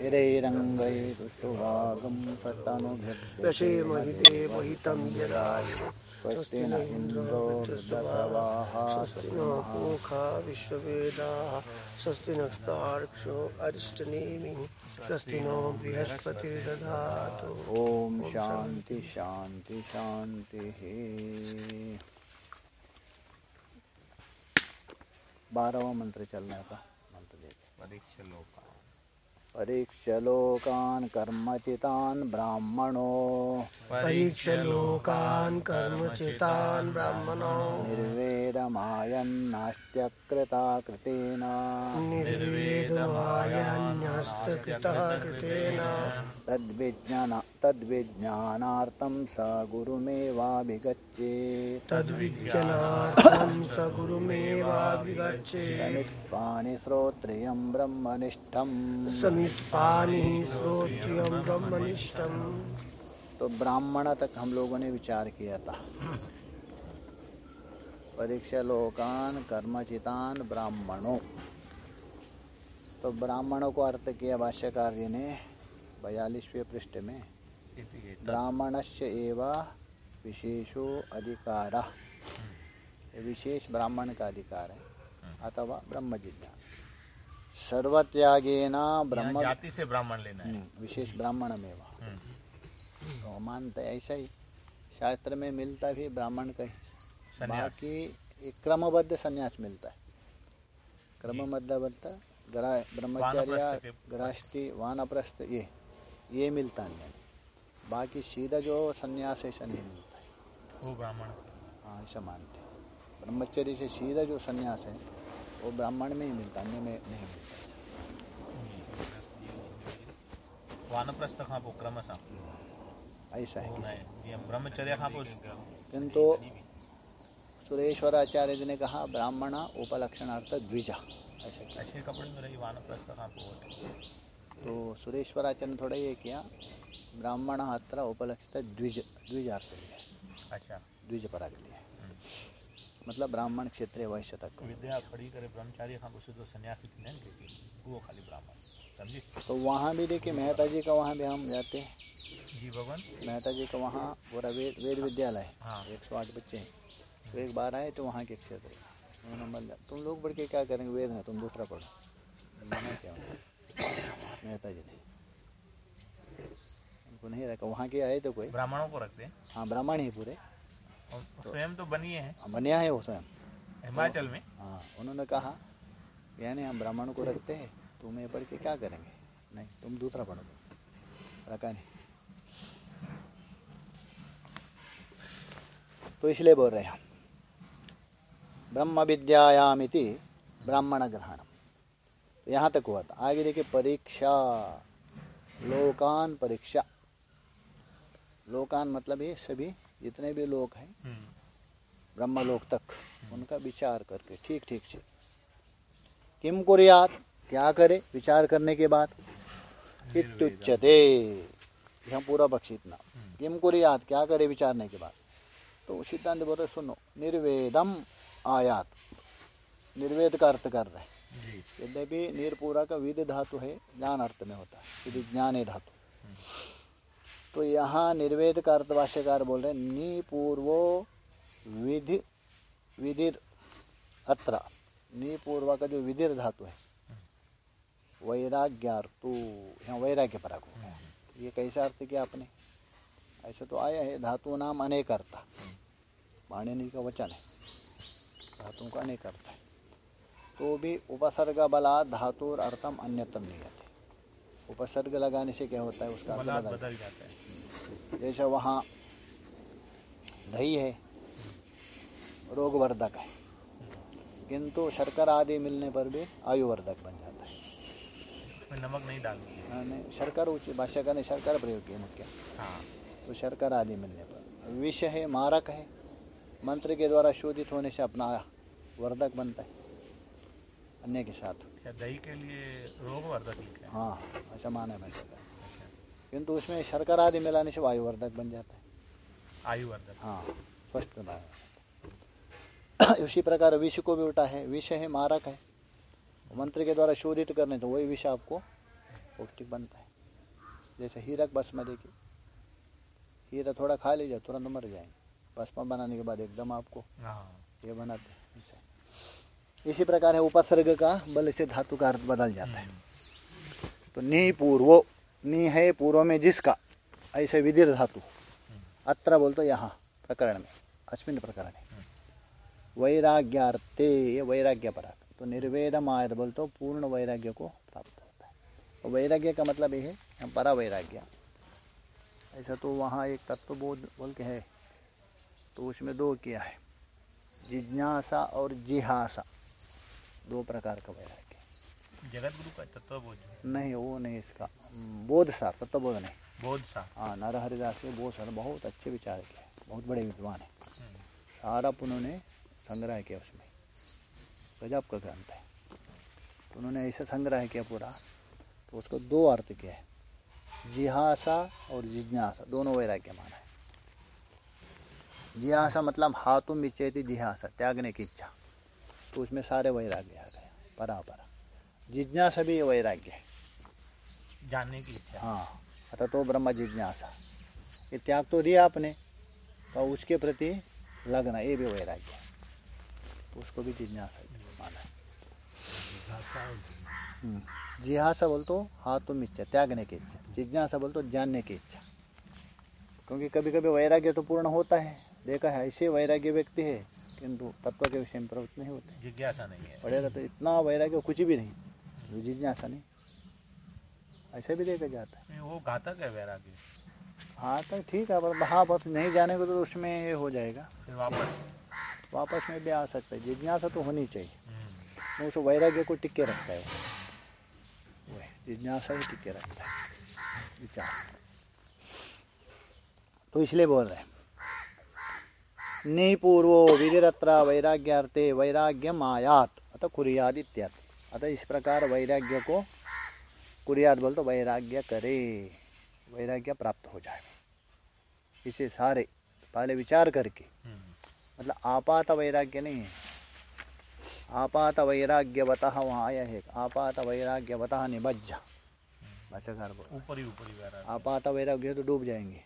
हिरैरङ्गैरुष्टुभागं ततनुभिर्दशे दशेमहि स्वस्ति न इन्द्रो वृद्धसवाः स्वस्ति नो पूखा विश्ववेदाः स्वस्ति नस्तार्क्ष्यो अरिष्टनेमिः स्वस्ति नो बृहस्पतिर्दधातु ओम शांति शांति शांति बारहवा मंत्र चलने का मंत्र देखिए परीक्ष लोका परीक्ष लोकान् कर्मचितान् ब्राह्मणो। परीक्ष लोकान् कर्मचितान् ब्राह्मणो। निर्वेदमायन्नाष्ट्यकृता कृतेन निर्वेदमायान्यस्तकृतः कृतेन तद्विज्ञान तद्विज्ञानार्थं स गुरुमेवाभिगच्छेत् तद्विज्ञानार्थं स गुरुमेवाभिगच्छेत् पाणि श्रोत्रियं ब्रह्मनिष्ठम्। समित्पानिः श्रोत्रियं ब्रह्मनिष्ठम्। तो ब्राह्मण तक हम लोगों ने विचार किया था। परीक्षा लोकान कर्मचितान ब्राह्मणों। तो ब्राह्मणों को अर्थ किया भाष्यकार जी ने बयालीसवें पृष्ठ में। ब्राह्मणस्य एव विशेषो अधिकार। विशेष ब्राह्मण का अधिकार है अथवा ब्रह्म जिज्ञास सर्वत्यागेन ब्रह्म जाति से ब्राह्मण लेना है। हम्म, विशेष ब्राह्मण में वह हम्म, तो मानते ऐसा ही शास्त्र में मिलता भी ब्राह्मण का ही। बाकी क्रमबद्ध संन्यास मिलता है। क्रमबद्ध ग्रा ब्रह्मचर्य गृहस्थी वानप्रस्थ ये ये मिलता नहीं बाकी सीधा जो संन्यास है ऐसा नहीं मिलता है। वो ब्राह्मण। हाँ ऐसा मानते हैं। ब्रह्मचर्य से सीधा जो संन्यास है वो ब्राह्मण में ही मिलता अन्य में नहीं मिलता। वानप्रस्थ खां पोइ क्रम सां। ऐसा है ब्रह्मचर्य खां पोइ किंतु सुरेश्वराचार्य जी ने कहा ब्राह्मण उपलक्षणार्थ द्विजा। ऐसे। कपड़े में रही वानप्रस्थ खां पोइ तो सुरेश्वराचार्य ने थोड़ा ये किया ब्राह्मण अत्र उपलक्षित द्विज द्विजार्थ लिया अच्छा। द्विज पराग लिया मतलब ब्राह्मण क्षेत्र वैश्य तक। विद्या खड़ी करे ब्रह्मचार्य खां पोइ सिधो सन्यासी थींदा आहिनि जेके उहो ख़ाली ब्राह्मण सम्झी? तो वहाँ भी देखिए मेहता जी का वहाँ भी हम जाते हैं। जी भगवान। मेहता जी का वहाँ पूरा वेद वेद विद्यालय है। हाँ। एक सौ आठ बच्चे हैं। तो एक बार आए तो वहाँ के क्षेत्र का। उन्होंने तुम लोग बढ़ के क्या करेंगे? वेद है तुम दूसरा पढ़ो। मना क्या मेहता जी ने उनको नहीं रखा वहाँ के आए तो कोई। ब्राह्मणों को रखते हैं? हाँ ब्राह्मण ही पूरे। स्वयं तो बनिए हैं? हाँ, बनिया है वो स्वयं। हिमाचल में? हाँ उन्होंने कहा यानी हम ब्राह्मण को रखते हैं तुम ये पढ़ के क्या करेंगे? नहीं तुम दूसरा पढ़ो। रखा नहीं। तो इसलिए बोल रहे हैं हम ब्रह्म विद्यायामिति ब्राह्मण ग्रहण। तो यहाँ तक हुआ था। आगे देखिए परीक्षा। लोकान परीक्षा। लोकान मतलब ये सभी जितने भी लोग हैं ब्रह्म लोक तक उनका विचार करके। ठीक ठीक से किम कुरियात? क्या करे? विचार करने के बाद इत्युच्यते। यहाँ पूरा पक्ष इतना किम कुरियात? क्या करे विचारने के बाद? तो सिद्धांत बोलते सुनो निर्वेदम आयात। निर्वेद का अर्थ कर रहे हैं। यद्यपि निर्पूरा का विध धातु है ज्ञान अर्थ में होता है यदि ज्ञान धातु। तो यहाँ निर्वेद का अर्थ भाष्यकार बोल रहे हैं, निपूर्वो विधि विधिर अत्र। निपूर्वा का जो विधिर धातु है, वैराग्यार्थु। यहाँ वैराग्य पराग हो ये कैसा अर्थ किया आपने? ऐसा तो आया है, धातु नाम अनेक अर्थ। पाणिनि का वचन है। धातुओं का अनेक अर्थ है। तो भी उपसर्ग बला धातुर अर्थम अन्यतम नहीं आते उपसर्ग लगाने से क्या होता है उसका अर्थ बदल जाता है। जैसे वहाँ दही है रोगवर्धक है किंतु शर्करा आदि मिलने पर भी आयुवर्धक बन जाता है। उसमें नमक नहीं डालती है। शर्कर उच्च भाष्यकार ने शर्कर प्रयोग किया मुख्य। हाँ। तो शर्कर आदि मिलने पर। विष है मारक है मंत्र के द्वारा शोधित होने से अपना वर्धक बनता है। अन्य के साथ। क्या दही के लिए रोगवर्धक लिखा है? हाँ ऐसा माना है भाष्यकार किंतु उसमें शर्कर आदि मिलाने से वायुवर्धक बन जाता है। आयुवर्धक। हाँ स्वस्थ बात उसी प्रकार विष को भी उठा है। विष है मारक है। मंत्र के द्वारा शोधित करने तो वही विष आपको पौष्टिक बनता है। जैसे हीरक भस्म देखिए हीरा थोड़ा खा लीजिए तुरंत मर जाएँगे। भस्म बनाने के बाद एकदम आपको हाँ। ये बनाते हैं। इसे प्रकार है उपसर्ग का बल से धातु का अर्थ बदल जाता है। तो नी पूर्वो, नी है पूर्व में जिसका, ऐसे विदिर धातु। अत्र बोल तो यहाँ, प्रकरण में, अस्मिन प्रकरण है वैराग्यार्थे, ये वैराग्य पर तो निर्वेदम आयत बोल तो पूर्ण वैराग्य को प्राप्त होता है। तो वैराग्य का मतलब ये है परा वैराग्य। ऐसा तो वहाँ एक तत्वबोध बोल के है तो उसमें दो किया है। जिज्ञासा और जिहासा। दो प्रकार का वैराग्य जगत गुरु का तत्व बोध नहीं वो नहीं इसका। बोध सार तत्वबोध नहीं। बोध सा हाँ नर हरिदास के बोध सार बहुत अच्छे विचार किए बहुत बड़े विद्वान है। हम्म, सारा उन्होंने संग्रह किया उसमें। गजब का ग्रंथ है। तो उन्होंने ऐसा संग्रह किया पूरा। तो उसको दो अर्थ किया है। जिहासा और जिज्ञासा दोनों वैराग्य माना है। जिहासा मतलब हाथुम विचेती जिहासा त्यागने की इच्छा। तो उसमें सारे वैराग्य आ गए परा परा जिज्ञासा भी वैराग्य है। जानने की इच्छा। हाँ अतः तो ब्रह्म जिज्ञासा। ये त्याग तो दिया आपने तो उसके प्रति लगना ये भी वैराग्य है। तो उसको भी जिज्ञासा माना। है हम्म, जिज्ञासा बोल तो हाँ तुम इच्छा त्यागने की इच्छा। जिज्ञासा बोल तो जानने की इच्छा। क्योंकि कभी कभी वैराग्य तो पूर्ण होता है। देखा है ऐसे वैराग्य व्यक्ति है किंतु तत्व के विषय में प्रवृत्त नहीं होते। जिज्ञासा नहीं है। पढ़ेगा तो इतना वैराग्य कुछ भी नहीं जिज्ञासा नहीं। ऐसे भी देखा जाता है। वो घातक है वैराग्य। हाँ तो ठीक है पर हाँ बस नहीं जाने को तो उसमें ये हो जाएगा। फिर वापस? वापस में भी आ सकता है। जिज्ञासा तो होनी चाहिए। हम्म, वो उस वैराग्य को टिके रखता है वो। जिज्ञासा ही टिके रखता है। विचार। तो इसलिए बोल रहे हैं। निपूर्वो विधिरत्र वैराग्यार्थे वैराग्यम आयात अतः कुरियाद इत्यर्थ। अतः इस प्रकार वैराग्य को कुरियाद बोल तो वैराग्य करे। वैराग्य प्राप्त हो जाए। इसे सारे पहले विचार करके। मतलब आपात वैराग्य नहीं है। आपात वैराग्यवतः वहाँ आया है। आपात वैराग्यवतः निबज्ज भाषाकार बोल ऊपरी ऊपरी वैराग्य। आपात वैराग्य तो डूब जाएँगे।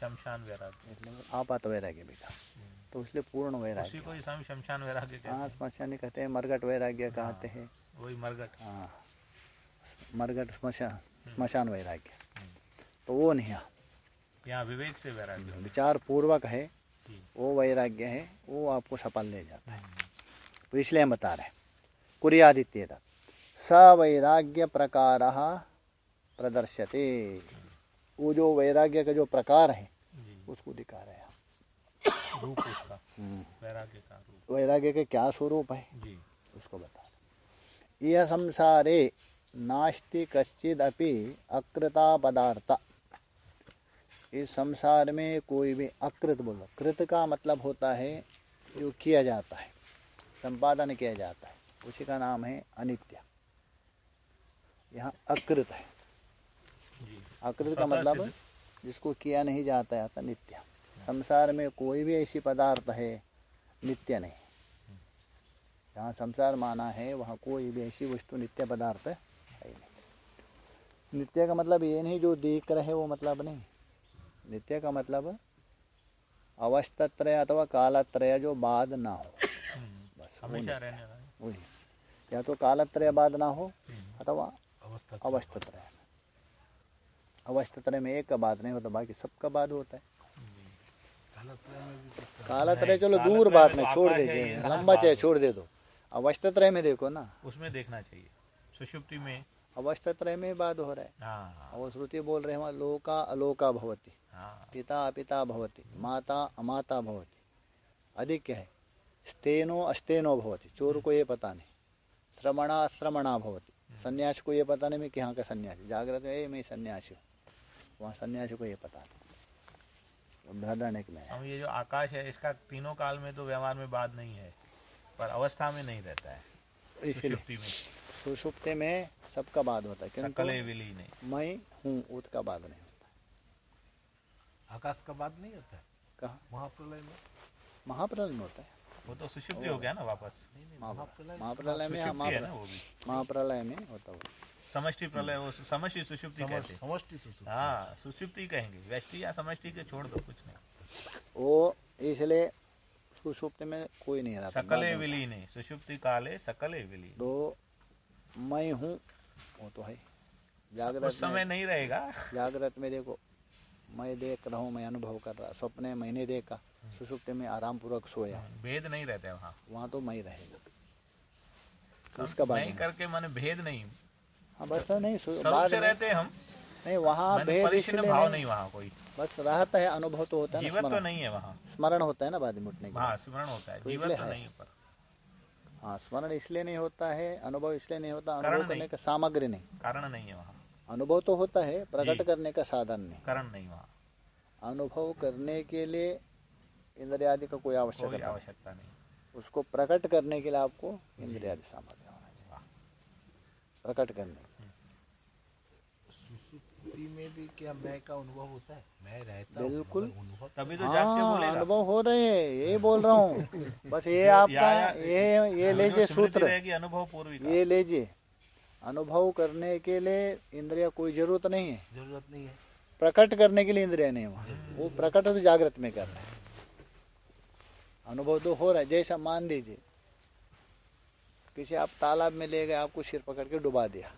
शमशान वैराग्य। आपात वैराग्य भी था तो इसलिए पूर्ण वैराग्य। उसी को ही हम शमशान वैराग्य कहते हाँ हैं। स्मशानी कहते हैं मरघट वैराग्य कहते हैं। वही मरगट हाँ मरघट स्मशान स्मशान वैराग्य। तो वो नहीं है। यहाँ विवेक से वैराग्य विचार पूर्वक है है। वो वैराग्य है वो आपको सफल ले जाता है। हम्म, तो इसलिए हम बता रहे हैं कुरियादित्य सवैराग्य प्रकार प्रदर्शते। वो जो वैराग्य का जो प्रकार है उसको दिखा रहे हैं। रूप उसका वैराग्य का रूप। वैराग्य के क्या स्वरूप है जी। उसको बता रहे यह संसारे नास्ति कश्चिदपि अकृता पदार्थ। इस संसार में कोई भी अकृत बोलो कृत का मतलब होता है जो किया जाता है संपादन किया जाता है। उसी का नाम है अनित्य। यहाँ अकृत है। अकृत का मतलब जिसको किया नहीं जाता है अतः नित्य। संसार में कोई भी ऐसी पदार्थ है नित्य नहीं। जहाँ संसार माना है वहाँ कोई भी ऐसी वस्तु नित्य पदार्थ है नहीं। नित्य का मतलब ये नहीं जो देख रहे वो मतलब नहीं। नित्य का मतलब अवस्थत्रय अथवा कालत्रय जो बाद ना हो। हम्म, बस हमेशा नित्य। रहने वाला। वही या तो कालत्रय बाद ना हो हम्म, अथवा अवस्थत्रय। अवस्थत्रय में एक का बाद नहीं होता बाकी सबका बाद होता है। कालत्रय चलो दूर बात तो में छोड़ आकाश है, दीजिए लंबा चाहे छोड़ दे दो। अवस्थत्रय में देखो ना। उसमें देखना चाहिए। सुषुप्ति में अवस्थत्रय में बाद हो रहा है। हाँ। और श्रुति बोल रहे हैं लोका अलोका भवती। हाँ। पिता अपिता भवति माता अमाता भवती। अधिक क्या है? स्तेनो अस्तेनो भवती। चोर को ये पता नहीं। श्रमणा श्रमणा भवती। सन्यास को ये पता नहीं मैं कि यहाँ का सन्यासी। जागृत में "ए, मैं सन्यासी हूँ। वहाँ सन्यासी को ये पता नहीं बृहदारण्यक में। है हम ये जो आकाश है इसका तीनों काल में तो व्यवहार में बाद नहीं है पर अवस्था में नहीं रहता है। इसीलिए सुषुप्ति में। सुषुप्ति में सबका बाद होता है सकले किंतु विलीन है। मैं हूँ उसका बाद नहीं होता। आकाश का बाद नहीं होता है? कहा? महाप्रलय में। महाप्रलय में होता है। वो तो सुषुप्ति हो गया ना वापस? महाप्रलय। में महाप्रलय। में होता वो समष्टि प्रलय वो समष्टि सुषुप्ति कहते समष्टि सुसुप्ति हाँ सुषुप्ति कहेंगे। व्यष्टि या समष्टि के छोड़ दो कुछ नहीं। वो इसलिए सुषुप्ति में कोई नहीं रहता। सकले विलीने सुषुप्ति काले सकले विलीन। तो मैं हूँ वो तो है। जागृत उस समय नहीं रहेगा। जागृत में देखो मैं देख रहा हूँ मैं अनुभव कर रहा सपने मैंने देखा सुषुप्ति में आराम पूर्वक सोया भेद नहीं रहते वहाँ। वहाँ तो मैं रहेगा। उसका नहीं करके माने भेद नहीं हाँ बस नहीं बाद से में रहते हम। नहीं वहाँ भेद इसलिए भाव नहीं वहाँ कोई। बस रहता है अनुभव तो होता है ना जीवत तो नहीं है वहाँ। स्मरण होता है ना बाद में उठने के हाँ स्मरण होता है तो इसलिए तो नहीं है पर। हाँ स्मरण इसलिए नहीं होता है अनुभव इसलिए नहीं होता अनुभव करने का सामग्री नहीं। कारण नहीं है वहाँ। अनुभव तो होता है प्रकट करने का साधन नहीं। कारण नहीं वहाँ। अनुभव करने के लिए इंद्रिय आदि का कोई आवश्यकता आवश्यकता नहीं। उसको प्रकट करने के लिए आपको इंद्रिय आदि सामग्री होना चाहिए। प्रकट करने सुसुप्ति में भी क्या मैं का अनुभव होता है? मैं रहता बिल्कुल। अनुभव तभी तो हाँ अनुभव हो रहे हैं यही बोल रहा हूँ। बस ये आपका या- या- ये ये लीजिए सूत्र। अनुभव पूर्वी ये लीजिए। अनुभव करने के लिए इंद्रिया कोई ज़रूरत नहीं है। ज़रूरत नहीं है। प्रकट करने के लिए इंद्रिया नहीं है वहाँ। वो प्रकट तो जागृत में कर रहे हैं। अनुभव तो हो रहा है जैसा मान दीजिए किसी आप तालाब में ले गए आपको सिर पकड़ के डुबा दिया।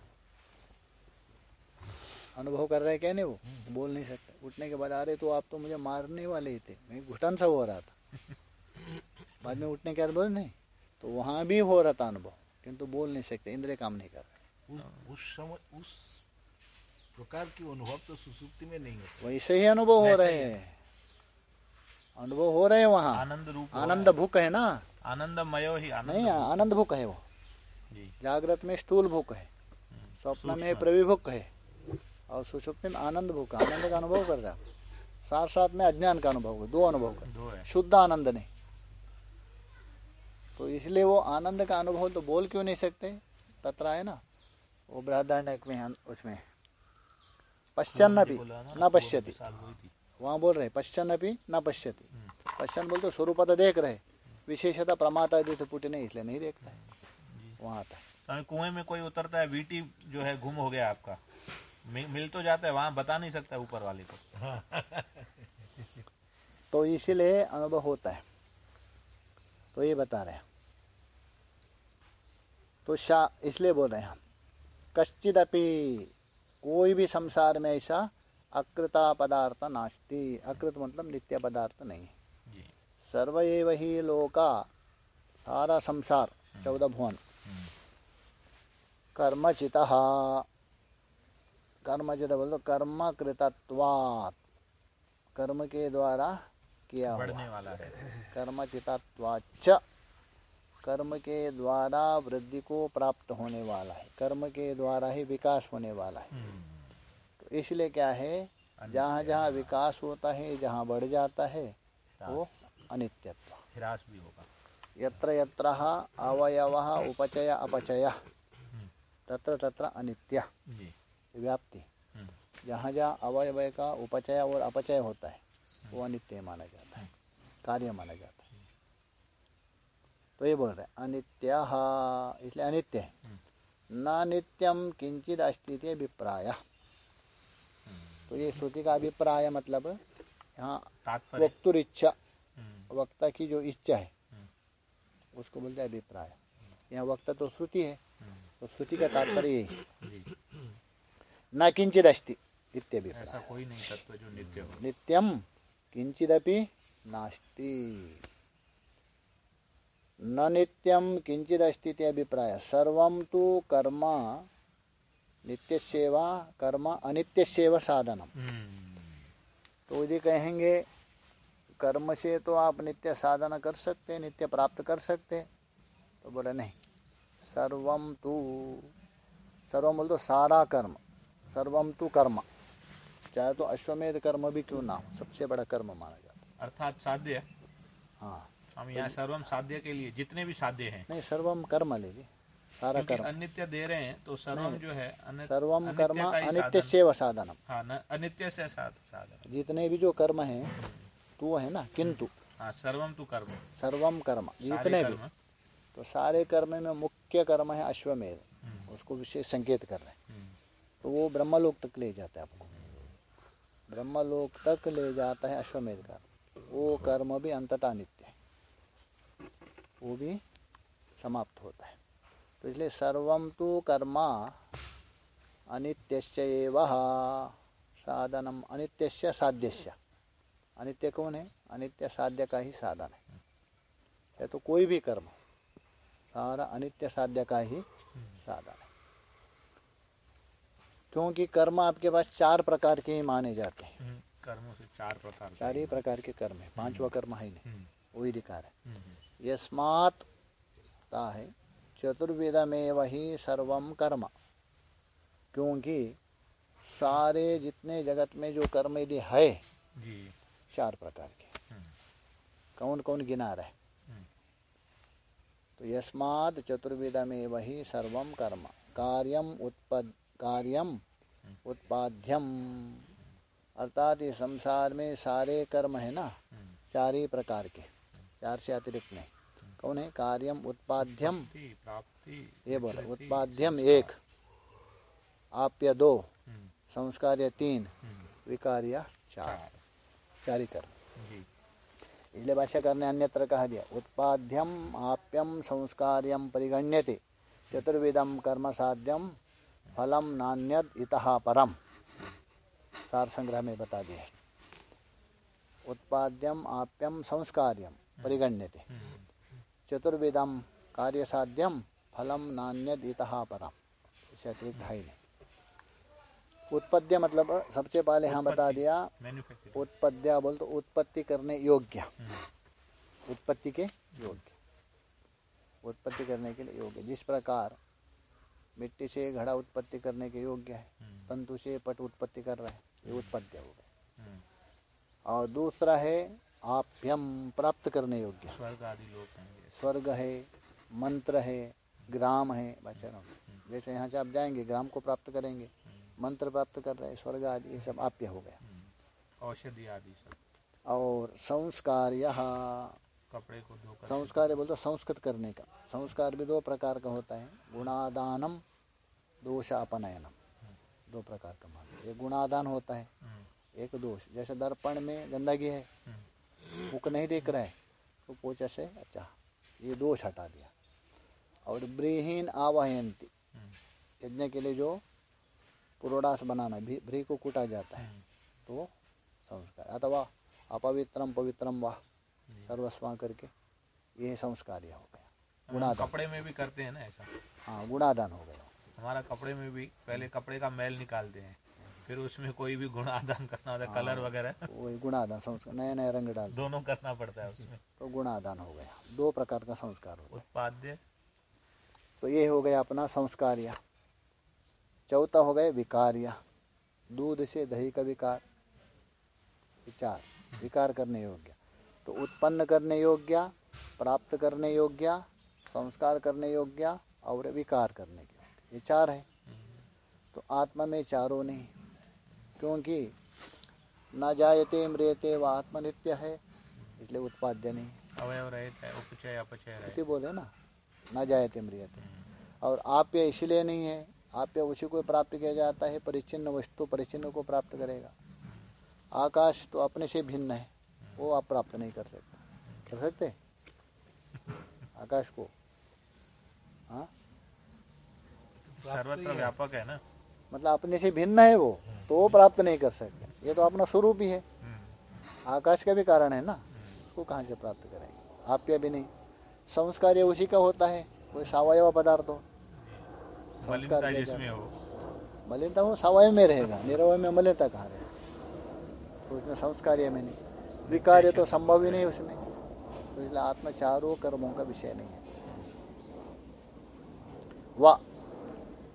अनुभव कर रहे हैं क्या नहीं वो? बोल नहीं सकते। उठने के बाद अरे तो आप तो मुझे मारने वाले ही थे। मैं घुटन सा हो रहा था। बाद में उठने के बाद बोले नहीं। तो वहाँ भी हो रहा था अनुभव किंतु बोल नहीं सकते इंद्रिय काम नहीं कर रहे। उस समय उस प्रकार की अनुभव तो सुसुप्ति में नहीं होता। वैसे ही अनुभव हो रहे ही। अनुभव हो रहे हैं वहाँ। आनंद रूप आनंद भूख है ना? है। आनंदमयो ही आनंद नहीं आनंद भूख है वो। जागृत में स्थूल भूख है। स्वप्न में। प्रविभुक है। और सुषुप्ति में आनंद भूख है। आनंद का अनुभव कर रहा। साथ साथ में अज्ञान का अनुभव दो अनुभव कर। शुद्ध आनंद नहीं तो इसलिए वो आनंद का अनुभव तो बोल क्यों नहीं सकते? तत्र है ना? वो बृहदारण्यक में उसमें। पश्चन्नपि बोला ना, पश्यति। वही बोल रहे पश्चन्नपि न पश्यति। हम्म। पश्चन बोल तो स्वरूपता देख रहे। विशेषता प्रमाता तो पुटी नहीं इसलिए नहीं देखता। है वहाँ आता है। कुएँ में कोई उतरता है वीटी जो है गुम हो गया आपका। मि- मिल तो जाता है वहाँ बता नहीं सकता ऊपर वाले को। तो इसीलिए अनुभव होता है। तो ये बता रहे हैं। तो शा इसलिए बोल रहे हैं हम कश्चिदपि कोई भी संसार में ऐसा अकृता पदार्थ नास्ति अकृत मतलब नित्य पदार्थ नहीं। सर्व एव ही लोका सारा संसार चौदह भुवन। कर्मचित कर्मचित बोल तो कर्म कृतत्वात् कर्म के द्वारा किया हुआ। बढ़ने वाला है। कर्मचितत्वाच्च। कर्म के द्वारा वृद्धि को प्राप्त होने वाला है। कर्म के द्वारा ही विकास होने वाला है। हम्म, तो इसलिए क्या है जहाँ जहाँ विकास होता है जहाँ बढ़ जाता है वो अनित्यत्व। हिरास भी होगा। यत्र यत्र अवयव उपचय अपचय। तत्र तत्र अनित्य। जी। व्याप्ति। जहाँ जहाँ अवयव का उपचय और अपचय होता है वो अनित्य माना जाता है कार्य माना जाता है। तो ये बोल रहे हैं अनित्य इसलिए अनित्य है। न नित्यम किंचित अस्तित्व अभिप्राय। तो ये श्रुति का अभिप्राय मतलब यहाँ वक्तुर इच्छा हम्म, वक्ता की जो इच्छा है। उसको बोलते हैं अभिप्राय। यहाँ वक्ता तो श्रुति है हम्म, तो श्रुति का तात्पर्य यही न किंचित अस्ति इत्यभिप्राय। ऐसा कोई नहीं तत्व जो नित्य हो। नित्यम किंचिदपि नास्ति। न नित्यम किंचिदस्ति इति अभिप्राय। सर्वं तु कर्म नित्यस्येव कर्म अनित्यस्येव साधनम। हम्म, तो यदि कहेंगे कर्म से तो आप नित्य साधना कर सकते हैं नित्य प्राप्त कर सकते हैं तो बोले नहीं। सर्वम तु सर्वम बोल तो सारा कर्म। सर्वम तो कर्म। चाहे तो अश्वमेध कर्म भी क्यों ना हो? सबसे बड़ा कर्म माना जाता है। अर्थात साध्य हाँ। हम यहाँ सर्वम साध्य के लिए जितने भी साध्य हैं। नहीं सर्वम कर्म लीजिए सारा कर्म। अनित्य दे रहे हैं तो सर्वम जो है सर्वम कर्म अनित्य साधन। सेव साधनम। हाँ अनित्य से साधन। जितने भी जो कर्म है तो वो है ना किंतु। हाँ सर्वम तो कर्म। सर्वम कर्म जितने भी। तो सारे कर्म में मुख्य कर्म है अश्वमेध। हम्म, उसको विशेष संकेत कर रहे हैं। हम्म, तो वो ब्रह्मलोक तक ले जाता है आपको। ब्रह्मलोक तक ले जाता है अश्वमेध का। वो कर्म भी अंततः नित्य है। वो भी समाप्त होता है। तो इसलिए सर्वम तो कर्मा अनित्यश्च एव साधनम। अनित्यस्य साध्यस्य अनित्य कौन है? अनित्य साध्य का ही साधन है। चाहे तो कोई भी कर्म, सारा अनित्य साध्य का ही साधन है। क्योंकि कर्म आपके पास चार प्रकार के ही माने जाते हैं। हम्म, कर्मों से चार प्रकार चार ही प्रकार के कर्म है पांचवा कर्म है नहीं हम्म, वही अधिकार है। हम्म, हम्म, यस्मात् ता है चतुर्वेदमेव ही सर्वम कर्म। क्योंकि सारे जितने जगत में जो कर्म यदि है चार प्रकार के। हम्म, कौन कौन गिना रहा हम्म, तो यस्मात् चतुर्वेदमेव ही सर्वम कर्म। कार्यम उत्पद कार्यम उत्पाद्यम। अर्थात ये संसार में सारे कर्म है ना? हम्म, चार ही प्रकार के। चार से अतिरिक्त नहीं। कौन है? कार्यम उत्पाद्यम। प्राप्ति प्राप्ति ये बोला उत्पाद्यम एक। आप्य दो। हम्म, संस्कार्य तीन। हम्म, विकार्य चार। चार। ही कर्म। इसलिए भाष्यकार ने अन्यत्र कहा दिया। उत्पाद्यम आप्यम संस्कार्यम परिगण्यते। चतुर्विधम कर्म साध्यम। फलम नान्यद इतः परम। सार संग्रह में बता दिया उत्पाद्यम आप्यम संस्कार्यम परिगण्यते। चतुर्विधम कार्य साध्यम फलम नान्यद इतः परम। इससे अतिरिक्त है नहीं। उत्पद्य मतलब सबसे पहले यहाँ बता दिया उत्पद्या बोल तो उत्पत्ति करने योग्य। हम्म, उत्पत्ति के योग्य। उत्पत्ति करने के लिए योग्य। जिस प्रकार मिट्टी से घड़ा उत्पत्ति करने के योग्य है। हम्म, तंतु से पट उत्पत्ति कर रहा है। ये उत्पत्ति हो गया। हम्म, और दूसरा है आप्यम प्राप्त करने योग्य। स्वर्ग आदि लोग स्वर्ग है मंत्र है ग्राम है बच्चों जैसे यहाँ से आप जाएँगे ग्राम को प्राप्त करेंगे। मंत्र प्राप्त कर रहे हैं स्वर्ग आदि ये सब आप्य हो गया। हम्म, औषधि आदि सब। और संस्कार यह कपड़े को संस्कार बोलते संस्कृत करने का। संस्कार भी दो प्रकार का होता है। गुणादानम दोषापनयनम। दो प्रकार का मान एक गुणादान होता है एक दोष। जैसे दर्पण में गंदगी है मुख नहीं देख रहे तो पोचा से अच्छा। ये दोष हटा दिया। और ब्रीहीन आवाहयंती। यज्ञ के लिए जो पुरोडास बनाना भी भ्री को कूटा जाता है तो संस्कार। अथवा अपवित्रम पवित्रम वाह। सर्वस्वा करके ये संस्कार हो गया। गुणादान। कपड़े में भी करते हैं ना ऐसा? हाँ गुणादान हो गया। हमारा कपड़े में भी पहले कपड़े का मैल निकालते हैं। फिर उसमें कोई भी गुण आदान करना होता है हाँ। कलर वगैरह। तो वही गुणादान संस्कार नया नया रंग डाल दोनों करना पड़ता है उसमें। तो गुणादान हो गया। दो प्रकार का संस्कार हो। गया उत्पाद्य। तो ये हो गया अपना संस्कार या चौथा हो गए विकार्य। दूध से दही का विकार। विचार। विकार करने योग्य। तो उत्पन्न करने योग्य प्राप्त करने योग्य संस्कार करने योग्य और विकार करने के योग्य ये चार है। तो आत्मा में चारों नहीं क्योंकि न जायते व आत्मनित्य है इसलिए उत्पाद्य नहीं। अवयव है बोले ना न जायते म्रियते और आप्य इसलिए नहीं है आप्य उसी को प्राप्त किया जाता है परिचिन्न वस्तु परिचिन्न को प्राप्त करेगा। आकाश तो अपने से भिन्न है वो आप प्राप्त नहीं कर सकते। कर सकते? आकाश को। हाँ? सर्वत्र व्यापक है ना? मतलब अपने से भिन्न है वो तो वो प्राप्त नहीं कर सकते। ये तो अपना स्वरूप ही है। हम्म, आकाश का भी कारण है ना उसको कहाँ से प्राप्त करेंगे? आप्य भी नहीं। संस्कार ये उसी का होता है कोई सावयव पदार्थ। हो मलिनता हो। मलिनता वो सवय में रहेगा निरवय में मलिनता कहाँ रहेगा तो उसमें संस्कार्य में नहीं। विकार्य तो संभव ही नहीं उसमें। तो इसलिए आत्मा चारों कर्मों का विषय नहीं है। व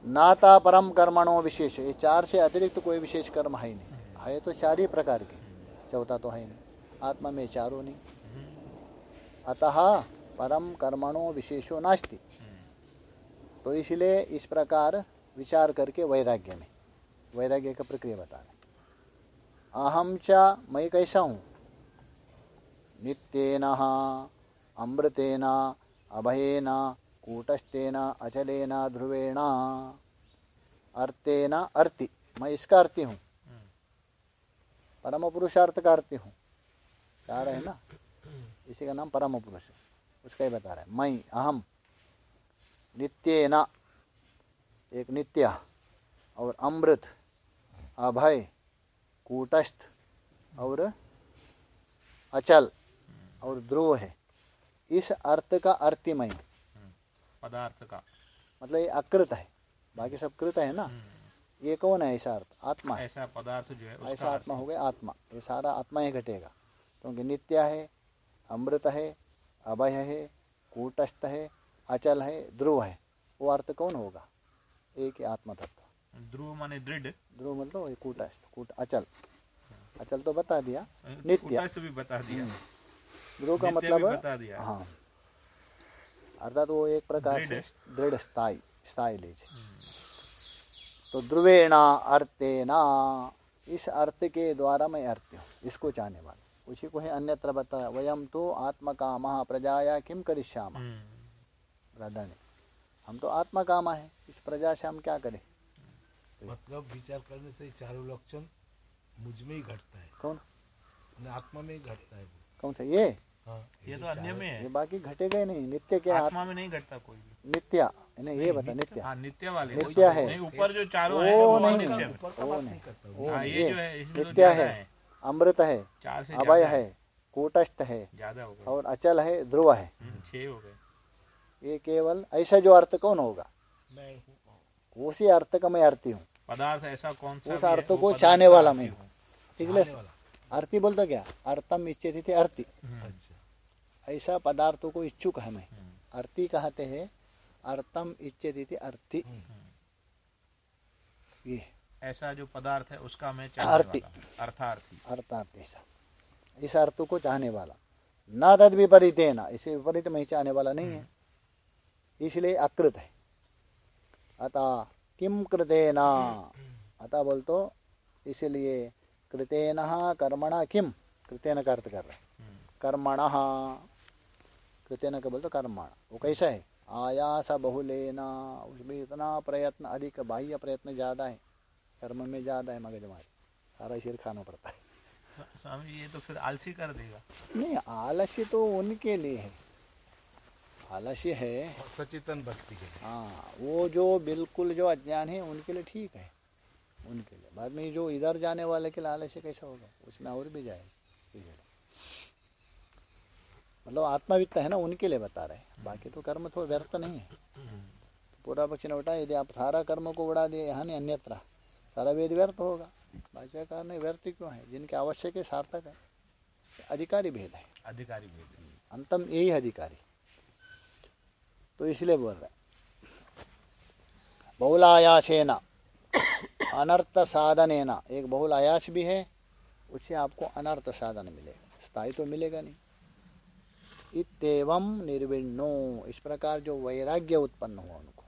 नाता परम कर्मणों विशेष, ये चार से अतिरिक्त तो कोई विशेष कर्म है ही नहीं। है तो चार ही प्रकार के, चौथा तो है नहीं। आत्मा में चारों नहीं। अतः परम कर्मणों विशेषो नास्ति। तो इसलिए इस प्रकार विचार करके वैराग्य में, वैराग्य का प्रक्रिया बता रहे अहम च, मैं कैसा हूँ? नित्येन अमृतेन, अभयेन कूटस्थेन, अचलेन, ध्रुवेण। अर्तेन, अर्ति। मैं इसका अर्थी हूँ। परम पुरुषार्थ का अर्थी हूँ। चाह रहे ना? इसी का नाम परम पुरुष है उसका ही बता रहे हैं। मैं अहम। नित्येन। एक नित्य। और अमृत। अभय। कूटस्थ। और अचल। और ध्रुव है। इस अर्थ का अर्थमय पदार्थ का मतलब ये अकृत है। बाकी सब कृत है ना? ये कौन है? ऐसा अर्थ आत्मा ऐसा पदार्थ जो है ऐसा आत्मा हो गया आत्मा। ये सारा आत्मा ही घटेगा। क्योंकि नित्य है अमृत है अभय है कूटस्थ है अचल है ध्रुव है। वो अर्थ कौन होगा? एक ही आत्मा तत्व। ध्रुव माने दृढ़। ध्रुव मतलब कूटस्थ कूट अचल। अचल तो बता दिया। नित्य। भी बता दिया। ध्रुव का मतलब बता दिया। हाँ। अर्थात वो एक प्रकार से दृढ़। दृढ़ स्थायी स्थायी लीजिए तो ध्रुवेणा अर्थेना इस अर्थ के द्वारा मैं अर्थ हूँ इसको चाहने वाला। उसी को है अन्यत्र बताया वयम तो आत्म काम प्रजाया किम करिष्याम? हम्म। राधा ने हम तो आत्मा कामा है इस प्रजा से हम क्या करें? मतलब विचार करने से चारों लक्षण मुझमें ही घटता है। कौन? आत्मा में ही घटता है कौन सा ये? हाँ। ये तो अन्य में ये बाकी घटेगा ही नहीं नित्य क्या है आत्मा में नहीं घटता कोई भी। नित्य नहीं ये बता नित्य हाँ नित्य वाले नित्य है। नहीं ऊपर जो चारों वो है वो नहीं, नित्य है। वो नहीं। करता हाँ नहीं, ये ये जो है तो नित्य है है। अमृत है अभय है कूटस्थ है ज़्यादा और अचल है ध्रुव है। हम्म, छह हो गए। ये केवल ऐसा जो अर्थ कौन होगा? मैं उसी अर्थ का मैं अर्थी हूँ। पदार्थ ऐसा कौन सा उस अर्थ को चाहने वाला मैं हूँ। हूँ। इसलिए अर्थी बोलते क्या? अर्थम इच्छित थी हम्म, अच्छा। ऐसा पदार्थों को इच्छुक है मैं। हम्म, अर्थी कहते हैं अर्थम इच्छित थी अर्थी ये। ऐसा जो पदार्थ है उसका मैं। वाला अर्थार्थी। अर्थार्थ ऐसा। इस अर्थ को चाहने वाला। न तद विपरीत है ना इसे विपरीत में चाहने वाला नहीं है। इसलिए अकृत है। अतः किम कृतेन? अतः बोल तो इसलिए कृतेन कर्मणा किम? कृतेन का अर्थ कर रहे हम्म, कर्मण। कृतेन का बोल तो कर्मण। वो कैसा है? आयास बहुलेना उसमें इतना प्रयत्न अधिक बाह्य प्रयत्न ज़्यादा है। कर्म में ज़्यादा है मगज मार। सारा सिर खाना पड़ता है। स्वामी जी, ये तो फिर आलसी कर देगा। नहीं आलस्य तो उनके लिए है। आलस्य है। सचेतन भक्ति के हाँ वो जो बिल्कुल जो अज्ञान है उनके लिए ठीक है। उनके लिए। बाद में जो इधर जाने वाले के आलस्य कैसा होगा? उसमें और भी जाएगा। मतलब आत्मावित्त है ना उनके लिए बता रहे हैं। बाकी तो कर्म तो व्यर्थ नहीं है। पूरा पक्ष ने बताया यदि आप सारा कर्म को उड़ा दिए यहाँ नहीं अन्यत्र। सारा वेद व्यर्थ होगा। भाष्यकार ने व्यर्थ क्यों है? जिनके आवश्यक है सार्थक है। अधिकारी भेद है। अधिकारी भेद अंतम यही अधिकारी। तो इसलिए बोल रहे बहुलायासेन। अनर्थ साधन है ना एक बहुल आयास भी है उससे आपको अनर्थ साधन मिलेगा। स्थायी तो मिलेगा नहीं। इतम निर्विण्णो। इस प्रकार जो वैराग्य उत्पन्न हुआ उनको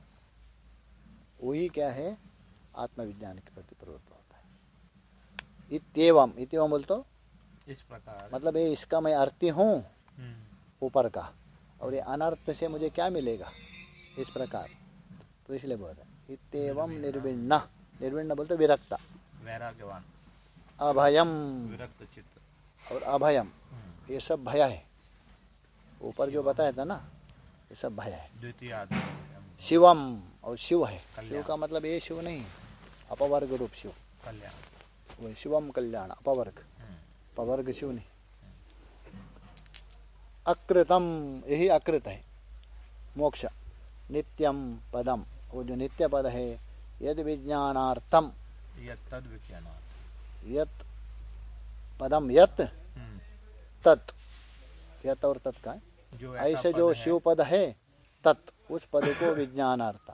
वही क्या है? आत्मविज्ञान के प्रति प्रवृत्त होता है। इतम इतम बोल तो इस प्रकार। मतलब ये इसका मैं अर्थी हूँ हम्म, ऊपर का। और ये अनर्थ से मुझे क्या मिलेगा? इस प्रकार। तो इसलिए बोल रहे इतम निर्विण्ण। निर्विण्ण बोलते विरक्ता। वैराग्यवान। अभयम। विरक्त चित्त। और अभयम हम्म, ये सब भय है। ऊपर जो बताया था ना ये सब भय है। द्वितीय शिवम और शिव है। शिव का मतलब ये शिव नहीं अपवर्ग रूप शिव। कल्याण। वो शिवम कल्याण अपवर्ग। हम्म, अपवर्ग शिव नहीं। अकृतम यही अकृत है। मोक्ष। नित्यम पदम। वो जो नित्य पद है यद विज्ञानार्थम यत् तद यत पदम यत हम्म, तत्। यत और तत् का जो ऐसा जो शिव पद है तत्। उस पद को विज्ञानार्थ।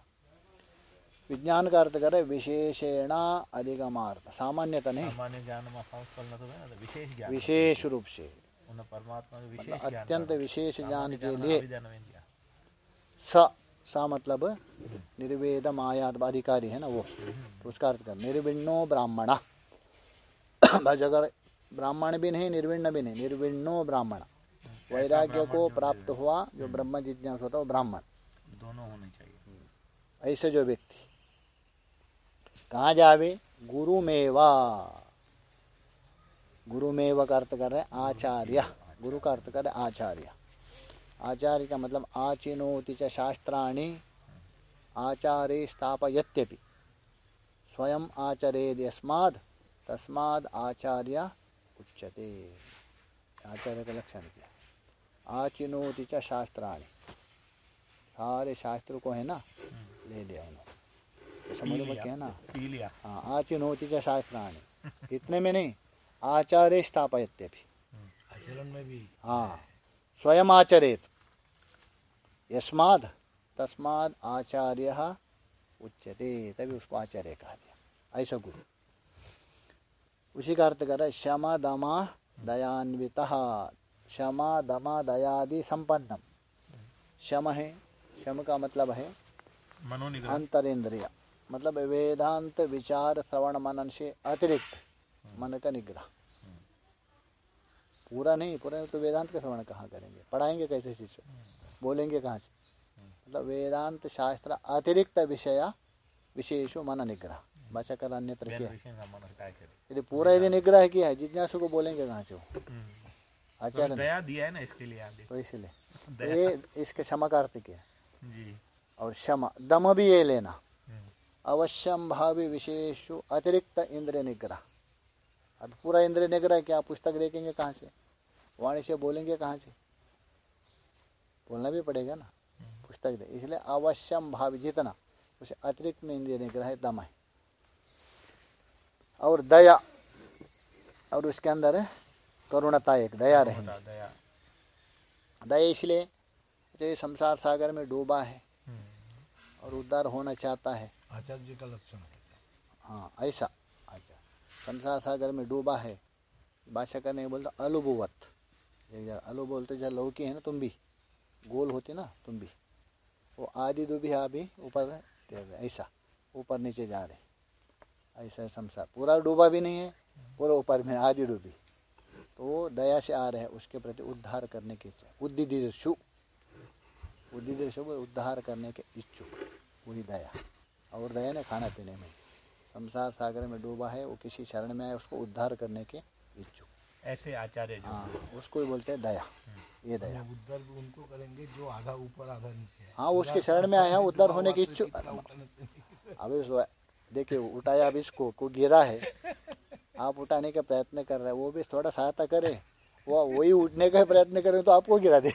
विज्ञान का अर्थ करे विशेषेण अधिगमार्थ। सामान्यता नहीं। तो ना, विशेष रूप से। परमात्मा मतलब ज्ञान अत्यंत विशेष ज्ञान के लिए। स सा मतलब निर्वेद मायाद अधिकारी है ना वो। तो उसका अर्थ कर निर्विण्णो ब्राह्मण। अगर ब्राह्मण भी नहीं निर्विण्ण भी नहीं। निर्विण्णो ब्राह्मण। वैराग्य को प्राप्त हुआ जो ब्रह्म जिज्ञास होता है वो ब्राह्मण। दोनों होने चाहिए। ऐसे जो व्यक्ति। कहाँ जावे? गुरुमेवा। गुरुमेव का अर्थ कर रहे आचार्य। गुरु का अर्थ कर रहे आचार्य। आचार्य का मतलब आचिनोति च शास्त्राणि आचारे स्थापयत्यपि स्वयं आचरेद यस्माद तस्माद आचार्य उच्यते। आचार्य का लक्षण किया? आचिनोति च शास्त्राणि। सारे शास्त्र को है ना? ले लिया उन्होंने। तो समुद्र में क्या ना? हाँ आचिनोति च शास्त्राणि। इतने में नहीं आचार्य स्थापयत्य भी आचरण में भी। हाँ स्वयं आचरेत। यस्माद तस्माद आचार्य उच्यते तभी उसको आचार्य कहा गया। ऐसा गुरु। उसी का अर्थ कर क्षमा दमा दयान्वित क्षमा दमा दयादि संपन्नम। शम है शम का मतलब है अंतरेंद्रिय मतलब वेदांत विचार श्रवण मनन से अतिरिक्त मन का निग्रह। पूरा नहीं पूरा नहीं तो वेदांत का श्रवण कहाँ करेंगे? पढ़ाएँगे कैसे शिष्य? बोलेंगे कहाँ से? मतलब वेदांत शास्त्र अतिरिक्त विषय विशेषो मन निग्रह। भाषा कर अन्यत्र किया यदि पूरा यदि निग्रह किया है जिज्ञासु को बोलेंगे कहाँ से वो? हम्म। तो आचार्य ने। दया दिया है ना इसके लिए तो इसलिए। तो ये इसके क्षमा का अर्थ किया जी। और क्षमा दम भी ये लेना। हम्म। अवश्यम भावी विशेषु अतिरिक्त इंद्रिय निग्रह। अब पूरा इंद्रिय निग्रह क्या? पुस्तक देखेंगे कहाँ से? वाणी से बोलेंगे कहाँ से? बोलना भी पड़ेगा ना। पुस्तक दे इसलिए अवश्यम भाव जितना उसे अतिरिक्त में इंद्रिय निग्रह है दम है। और दया और उसके अंदर है करुणता एक दया रहेगी दया। दया इसलिए जो ये संसार सागर में डूबा है। और उद्धार होना चाहता है। आचार्य जी का लक्षण है ऐसा। अच्छा। संसार सागर में डूबा है भाषा का नहीं बोलता अलुबुवत अलु बोलते जहाँ लौकी है ना तुम भी। गोल होती ना तुम भी। वो आदि दुबी अभी ऊपर ऐसा। ऊपर नीचे जा रहे। ऐसा है संसार पूरा डूबा भी नहीं है, पूरा ऊपर में आदि डूबी। तो वो दया से आ रहे हैं, उसके प्रति उद्धार करने की इच्छा उद्दिदिशु उद्दिदिशु उद्धार करने के इच्छुक। वही दया। और दया ने खाना पीने में। संसार सागर में डूबा है, वो किसी शरण में आए उसको उद्धार करने के इच्छुक। ऐसे आचार्य जो हाँ उसको ही बोलते हैं दया। ये दया। उद्धार भी उनको करेंगे जो आधा ऊपर आधा नीचे हाँ। उसके शरण में आया उद्धार होने की इच्छुक से नहीं- अभी देखिए उठाया अब इसको को गिरा है। आप उठाने का प्रयत्न कर रहे हैं वो भी थोड़ा सहायता करे। वो वही उठने का प्रयत्न करें तो आपको गिरा दे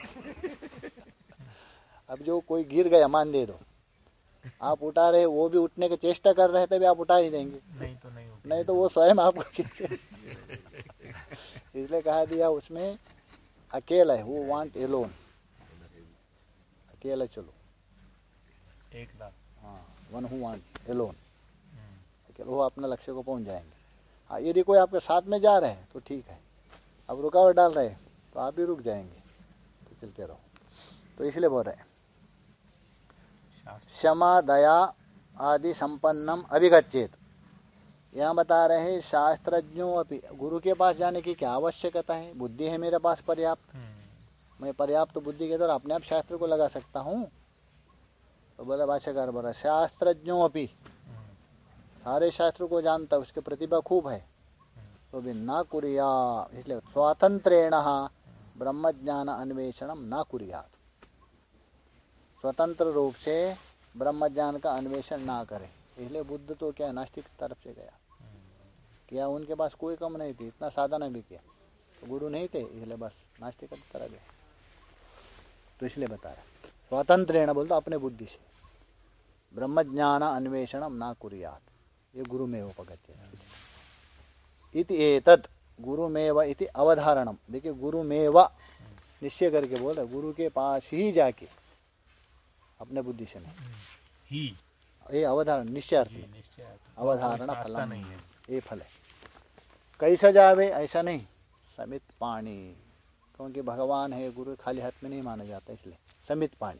अब जो कोई गिर गया मान दे दो। आप उठा रहे वो भी उठने की चेष्टा कर रहे हैं तभी आप उठा ही देंगे। नहीं तो नहीं नहीं तो वो स्वयं आपको खींचे इसलिए कहा दिया उसमें अकेला है वो वांट एलोन अकेला चलो। एक हाँ वन हु वांट एलोन। अकेला वो अपने लक्ष्य को पहुँच जाएँगे। हाँ यदि कोई आपके साथ में जा रहे हैं तो ठीक है। अब रुकावट डाल रहे हैं तो आप भी रुक जाएँगे। तो चलते रहो। तो इसलिए बोल रहे हैं। क्षमा दया आदि संपन्नम अभिगच्छेत। यहाँ बता रहे हैं शास्त्रज्ञों अपनी गुरु के पास जाने की क्या आवश्यकता है? बुद्धि है मेरे पास पर्याप्त। हम्म। मैं पर्याप्त तो बुद्धि के द्वारा अपने आप शास्त्र को लगा सकता हूँ। तो बोला भाष्यकार बोला शास्त्रज्ञों अपनी हम्म। सारे शास्त्र को जानता है, उसकी प्रतिभा खूब है। तो भी ना कुरिया इसलिए स्वातंत्रेण ब्रह्म ज्ञान अन्वेषण ना कुरिया। स्वतंत्र रूप से ब्रह्म ज्ञान का अन्वेषण ना करे। इसलिए बुद्ध तो क्या नास्तिक तरफ़ से गया। क्या उनके पास कोई कम नहीं थी इतना साधना भी किया। तो गुरु नहीं थे इसलिए बस नास्तिक तरह गए। तो इसलिए बता रहा स्वतंत्रेण बोलते अपने बुद्धि से। ब्रह्म ज्ञान अन्वेषण ना कुरियात। ये गुरु में उपगत्य इति एतत् गुरुमेव इति अवधारणम। देखिए गुरुमेव निश्चय करके बोल रहे गुरु के पास ही जाके अपने बुद्धि से नहीं। ही। ये अवधारण निश्चय। अवधारणा फलम। नहीं है। ये फल है। कैसा जावे ऐसा नहीं। समित पानी क्योंकि भगवान है गुरु खाली हाथ में नहीं माना जाता इसलिए। समित पानी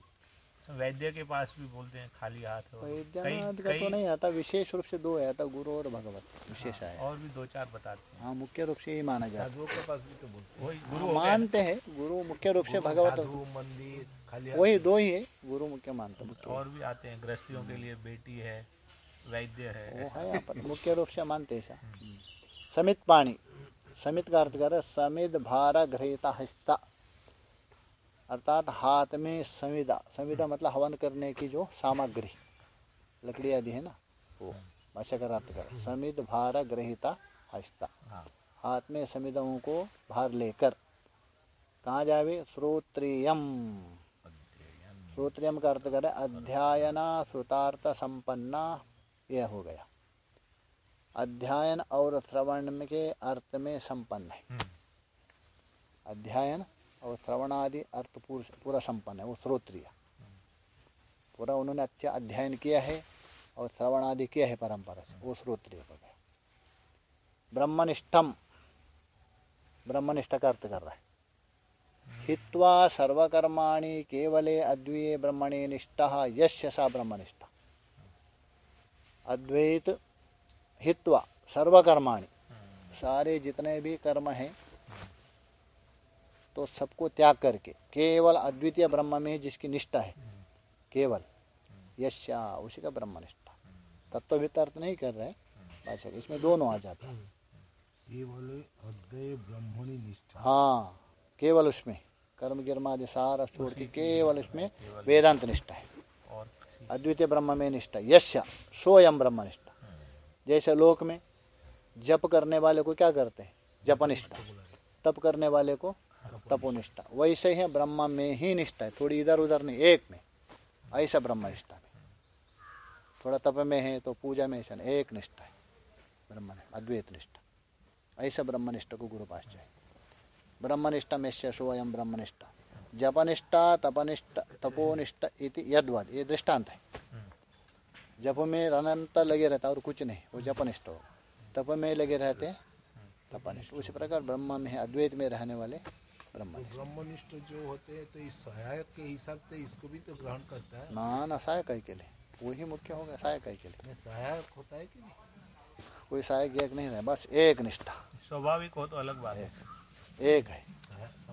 वैद्य के पास भी बोलते हैं खाली हाथ हो वैद्यनाथ का तो नहीं आता विशेष रूप से दो है आता गुरु और भगवत विशेष आया। और भी दो चार बताते हैं। हाँ मुख्य रूप से यही माना जाता साधुओं के पास भी तो बोलते है। हाँ, हो। मानते हैं गुरु मुख्य रूप से भगवत मंदिर खाली वही दो ही है गुरु मुख्य मानते हैं, और भी आते हैं गृहस्थियों के लिए बेटी है वैद्य है वो है यहाँ पर मुख्य रूप से मानते ऐसा। समित पाणी समित का अर्थ कर समित भारा ग्रहिता हस्ता। अर्थात हाथ में संविदा संविदा मतलब हवन करने की जो सामग्री लकड़ी आदि है ना। वो। भाषा का अर्थ कर समित भारा ग्रहिता हस्ता। हाँ। हाथ में समिदाओं को भार लेकर। कहाँ जावे श्रोत्रियम। श्रोत्रियम का अर्थ करे अध्ययना श्रुतार्थ संपन्ना यह हो गया। अध्ययन और श्रवण के अर्थ में संपन्न है। हम्म, अध्ययन और श्रवण आदि अर्थ पूर- पूरा संपन्न है वो श्रोत्रिय पूरा उन्होंने अच्छा अध्ययन किया है और श्रवण आदि किया है परंपरा से वो श्रोत्रिय हो गया। ब्रह्मनिष्ठम ब्रह्मनिष्ठ का अर्थ कर रहा है। हित्वा सर्वकर्माणि केवले अद्वैय ब्रह्मणि निष्ठा यश सा ब्रह्मनिष्ठ। अद्वैत हित्वा सर्वकर्माणि। सारे जितने भी कर्म हैं तो सबको त्याग करके केवल अद्वितीय ब्रह्म में जिसकी निष्ठा है केवल यश्या उसी का ब्रह्मनिष्ठा। तत्व भी अर्थ नहीं कर रहे भाषा इसमें दोनों आ जाते हैं। निष्ठा। हाँ केवल उसमें कर्म गिर्म आदि सारा छोड़ के केवल उसमें वेदांत निष्ठा है। और अद्वितीय ब्रह्म में निष्ठा, यश्या, सोयम ब्रह्म निष्ठा। जैसे लोक में जप करने वाले को क्या करते हैं? जपनिष्ठा। तप करने वाले को तपोनिष्ठा। वैसे ही ब्रह्म में ही निष्ठा है, थोड़ी इधर उधर नहीं, एक में। ऐसा ब्रह्म निष्ठा में थोड़ा तप में है तो पूजा में ऐसा एक निष्ठा है। ब्रह्म अद्वैत निष्ठा। ऐसा ब्रह्मनिष्ठ को गुरु पास चाहिए ब्रह्मनिष्ठ में सोयम ब्रह्मनिष्ठा जपनिष्ठा तपनिष्ठ तपोनिष्ठ इति यद्वद ये दृष्टांत है। जप में अनंत लगे रहता और कुछ नहीं वो जपनिष्ठ हो। तप में लगे रहते तपनिष्ठ। उसी प्रकार ब्रह्म में है अद्वैत में रहने वाले ब्रह्म। तो ब्रह्मनिष्ठ जो होते हैं तो इस सहायक के हिसाब से इसको भी तो ग्रहण करता है। ना ना सहायक के लिए वही मुख्य होगा सहायक के लिए सहायक होता है कि नहीं? कोई सहायक एक नहीं रहे बस एक निष्ठा। स्वाभाविक हो तो अलग बात है। एक है।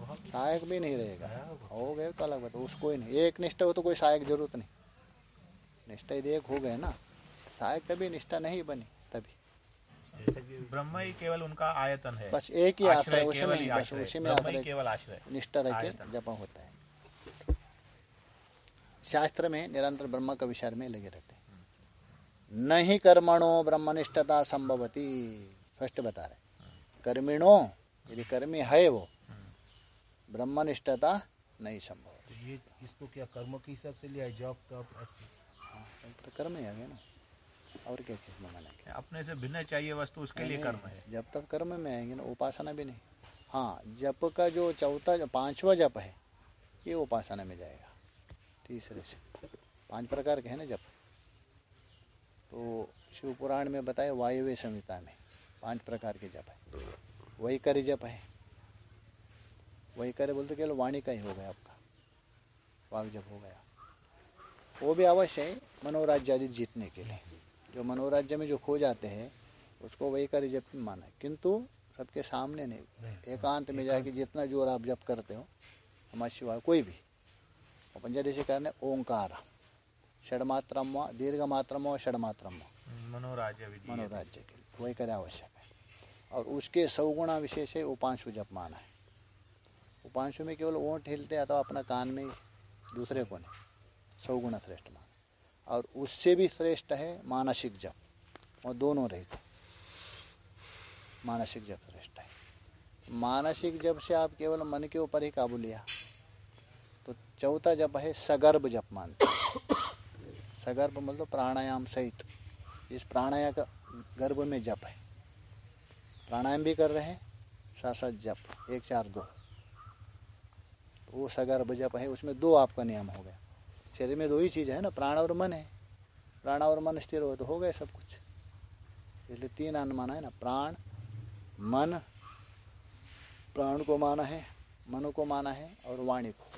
सहायक भी नहीं रहेगा। हो गए तो अलग बात उसको ही नहीं। एक निष्ठा हो तो कोई सहायक ज़रूरत नहीं। निष्ठा यदि एक हो गए ना। सहायक कभी निष्ठा नहीं बनी तभी। ब्रह्म ही केवल उनका आयतन है। बस एक ही आश्रय उसी में बस उसी में आश्रय केवल आश्रय। निष्ठा रह के जप होता है। शास्त्र में निरंतर ब्रह्म का विचार में लगे रहते हैं। नहीं कर्मणो ब्रह्मनिष्ठता संभवती स्पष्ट बता रहे कर्मिणो यदि कर्मी है वो ब्रह्मनिष्ठता नहीं संभव। तो ये इसको क्या कर्म के हिसाब से लिया जॉब तब हाँ, तो कर्म ही आ गया ना। और क्या चीज़ में मानेंगे अपने से भिन्न चाहिए वस्तु उसके लिए कर्म है। जब तक कर्म में आएँगे ना उपासना भी नहीं। हाँ जप का जो चौथा जो पांचवा जप है ये उपासना में जाएगा। तीसरे से। पाँच प्रकार के हैं ना जप। तो शिव पुराण में बताए वायव्य संहिता में पाँच प्रकार के जप है। वैकर्य जप है। वैकर्य बोलते केवल वाणी का ही हो गया आपका। वाक जब हो गया। वो भी अवश्य है मनोराज्य आदि जीतने के लिए। जो मनोराज्य में जो खो जाते हैं उसको वही कर जब माना है। किंतु सबके सामने नहीं। एकांत में जाके जितना ज़ोर आप जप करते हो हमारे शिवाय कोई भी। और पंजाबी से कहने ओंकार। षडमात्रम दीर्घ मात्रम व षडमात्रम मनोराज्य मनोराज्य के लिए। वही करे आवश्यक है। और उसके सौगुणा विशेष है उपांशु जप माना है। उपांशु में केवल ओंठ हिलते अथवा अपना कान में दूसरे को नहीं। सौगुण श्रेष्ठ मान। और उससे भी श्रेष्ठ है मानसिक जप। और दोनों रहते मानसिक जप श्रेष्ठ है। मानसिक जप से आप केवल मन के ऊपर ही काबू लिया। तो चौथा जप है सगर्भ जप मानते सगर्भ मतलब प्राणायाम सहित। इस प्राणायाम का गर्भ में जप है। प्राणायाम भी कर रहे हैं, साथ साथ जप। एक, चार, दो। तो वो सगर्भ जप है उसमें दो आपका नियम हो गया। शरीर में दो ही चीज़ है ना प्राण और मन है। प्राण और मन स्थिर हो तो हो गए सब कुछ। इसलिए तीन अन्न माना है ना प्राण मन प्राण को माना है मनो को माना है और वाणी को।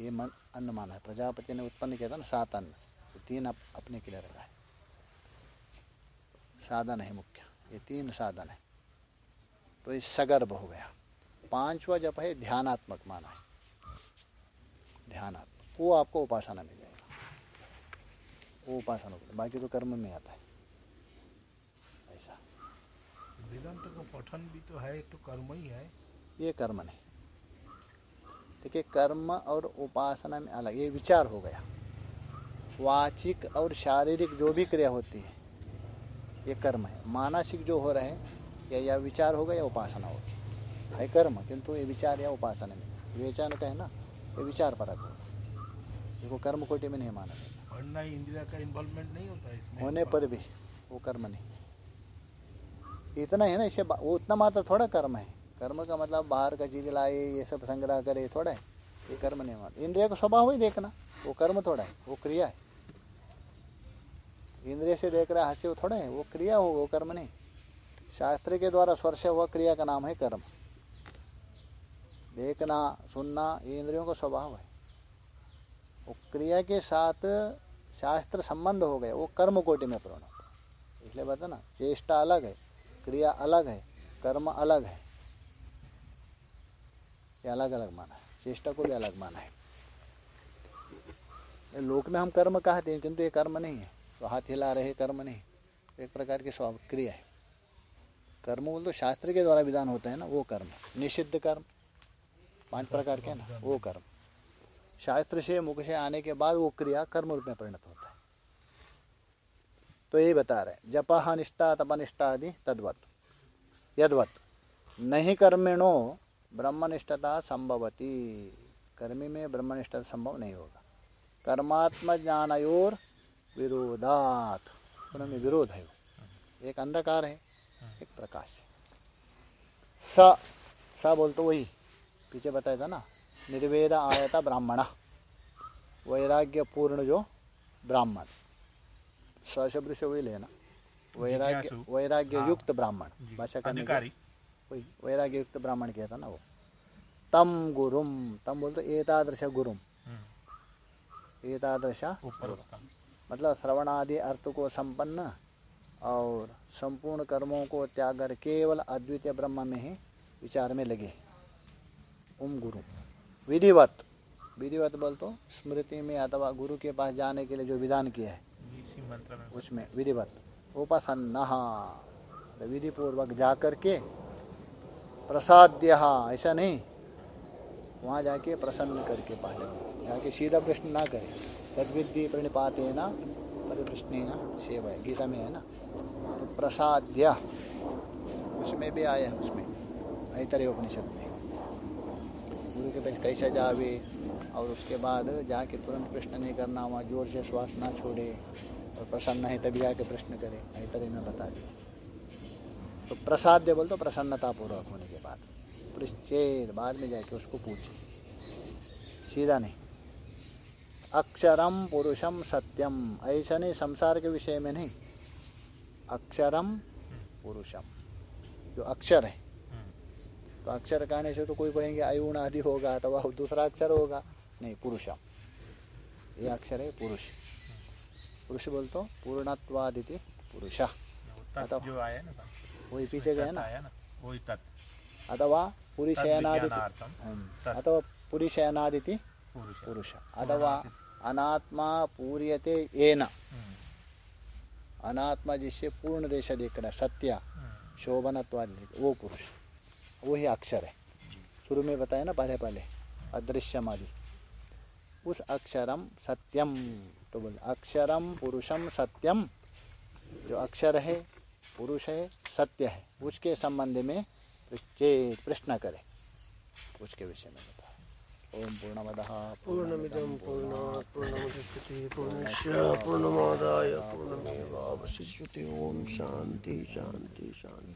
ये मन अन्न माना है। प्रजापति ने उत्पन्न किया था ना सात अन्न। ये तीन अप, अपने के लिए रखा है। साधन है मुख्य। ये तीन साधन है। तो ये सगर्भ हो गया। पांचवा जप है ध्यानात्मक माना है। ध्यानात्मक। वो आपको उपासना में जाएगा। वो उपासना बाकी तो कर्म में आता है। ऐसा। वेदांत का पठन भी तो है तो कर्म ही है। ये कर्म नहीं। देखिए कर्म और उपासना में अलग। ये विचार हो गया। वाचिक और शारीरिक जो भी क्रिया होती है ये कर्म है। मानसिक जो हो रहा है या या विचार होगा या उपासना होगी है कर्म किंतु ये विचार या उपासना में विवेचन का है ना ये विचार परक होगा देखो कर्म कोटि में नहीं माना जाता। पढ़ना इंद्रिया का इन्वॉल्वमेंट नहीं होता इसमें। होने पर भी वो कर्म नहीं। इतना है ना इससे वो उतना मात्र थोड़ा कर्म है। कर्म का मतलब बाहर का चीज़ लाए ये सब संग्रह करे थोड़ा है। ये कर्म नहीं मानते इंद्रिय का स्वभाव ही देखना वो कर्म थोड़ा है वो क्रिया है। इंद्रिय से देख रहा हंसे वो थोड़ा है वो क्रिया हो वो कर्म नहीं। शास्त्र के द्वारा स्पर्श हुआ क्रिया का नाम है कर्म। देखना, सुनना, ये इंद्रियों का स्वभाव है। वो क्रिया के साथ शास्त्र संबंध हो गया वो कर्म कोटि में पूर्ण होता इसलिए बता ना, चेष्टा अलग है, क्रिया अलग है, कर्म अलग है। ये अलग अलग माना है, चेष्टा को भी अलग माना है। लोक में हम कर्म कहते हैं, किंतु ये कर्म नहीं है। तो हाथ हिला रहे कर्म नहीं। एक प्रकार की स्वभाव क्रिया है। कर्म बोल तो शास्त्र के द्वारा विधान होता है ना, वो कर्म, निषिद्ध कर्म। पाँच प्रकार के ना, वो कर्म। शास्त्र से मुख से आने के बाद वो क्रिया कर्म रूप में परिणत होता है। तो यही बता रहे जपह निष्ठा तपनिष्ठा आदि, तद्वत। यदवत, नहीं कर्मिणो, ब्रह्मनिष्ठता संभवती। कर्मी में ब्रह्मनिष्ठता संभव नहीं होगा। कर्मात्म ज्ञानयोर विरोधात। दोनों में विरोध है एक अंधकार है, एक प्रकाश है। स स बोल तो वही। पीछे बताया था ना निर्वेद आयता ब्राह्मण। वैराग्य पूर्ण जो ब्राह्मण। स शब्द से वही लेना। वैराग्य वैराग्य हाँ। युक्त ब्राह्मण। भाषा का अधिकारी। वही वैराग्य युक्त ब्राह्मण किया था ना वो। तम गुरुम। तम बोलते एतादृश गुरुम। एतादृश मतलब श्रवण आदि अर्थ को संपन्न और संपूर्ण कर्मों को त्याग कर केवल अद्वितीय ब्रह्म में ही विचार में लगे। ओम गुरु। विधिवत। विधिवत बोल तो स्मृति में अथवा गुरु के पास जाने के लिए जो विधान किया है, उसमें विधिवत। उपासन्न। तो विधि पूर्वक जा करके प्रसाद्य, ऐसा नहीं, वहाँ जाके प्रसन्न करके पहले जाके सीधा प्रश्न ना करे। तद्विद्धि प्रणिपाते न परिप्रश्न न सेव है गीता में है ना? तो प्रसाद्य, उसमें भी आया है उसमें। ऐतरे उपनिषद में। गुरु के पास कैसे जावे और उसके बाद जाके तुरंत प्रश्न नहीं करना, वहाँ ज़ोर से श्वास ना छोड़े और प्रसन्न है, तभी आके प्रश्न करे ऐतरे में बता दिया तो प्रसाद्य बोल तो प्रसन्नता पूर्वक होने के बाद पृश्चेद बाद में जाके उसको पूछे। सीधा नहीं। अक्षरम पुरुषम सत्यम, ऐसा नहीं, संसार के विषय में नहीं। अक्षरम पुरुषम, जो अक्षर है तो अक्षर कहने से तो कोई कहेंगे अयुण आदि होगा तो वह दूसरा अक्षर होगा। नहीं पुरुषम ये अक्षर है पुरुष। पुरुष बोलतो पूर्णत्वादिति पुरुष। वही पीछे गए ना? वही तत्। अथवा पुरुषयनादिति हम्म, अथवा पुरुषयनादिति पुरुष। पुरुष। अथवा अनात्मा पूर्यते येन। हम्म, अनात्मा जिससे पूर्ण देश देख रहा है सत्या हम्म, शोभनत्वाद वो पुरुष। वही अक्षर है। शुरू में बताया ना पहले पहले। अदृश्यम आदि। उस अक्षरम सत्यम तो बोले अक्षरम पुरुषम सत्यम। जो अक्षर है पुरुष है सत्य है। उसके संबंध में प्रश्न करे। उसके विषय में बताओ ओम पूर्णमद पूर्णमिदं पूर्णमुदच्यते पूर्णमादाय पूर्णमेवावशिष्यते। ॐ शान्ति शान्ति शान्ति